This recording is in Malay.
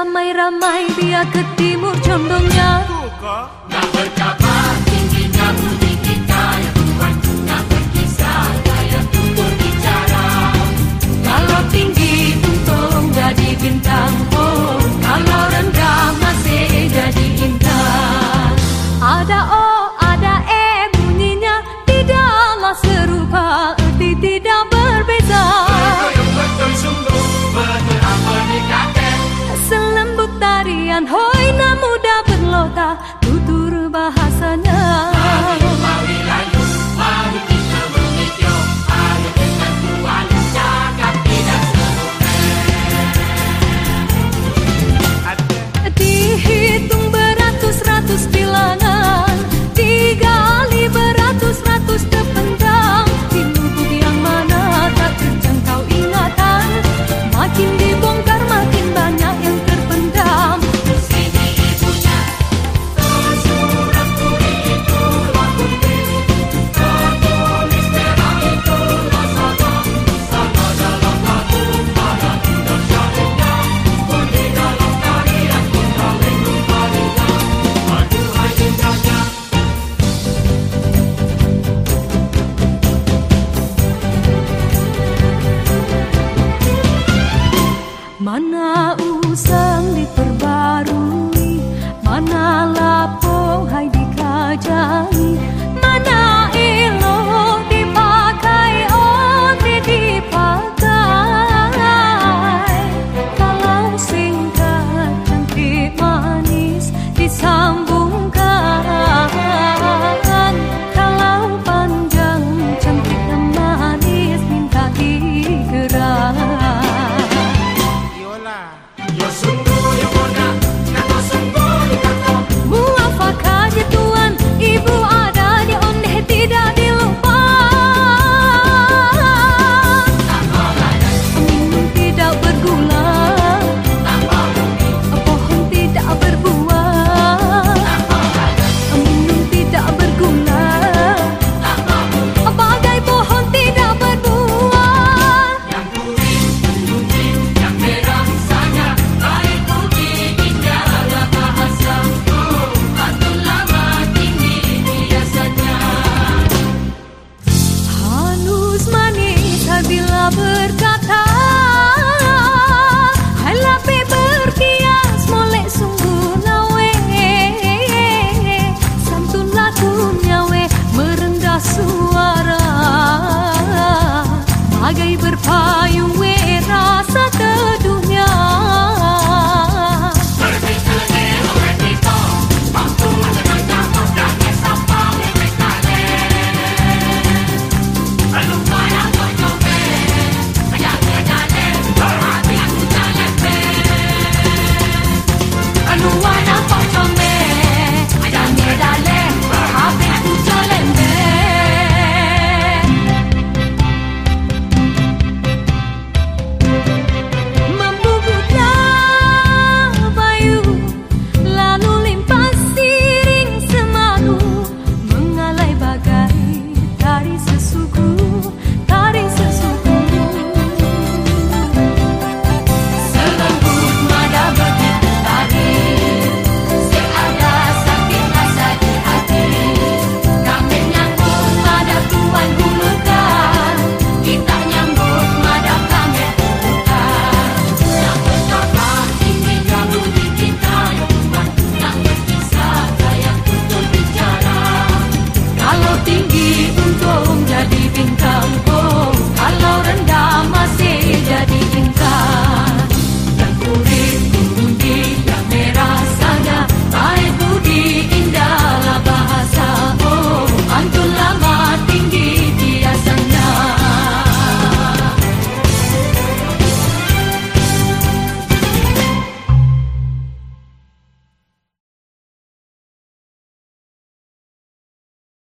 ramai-ramai dia ke timur condongnya. Nak berjaga. Hoi hoi namuda berlota Tutur bahasa. فاي وراستك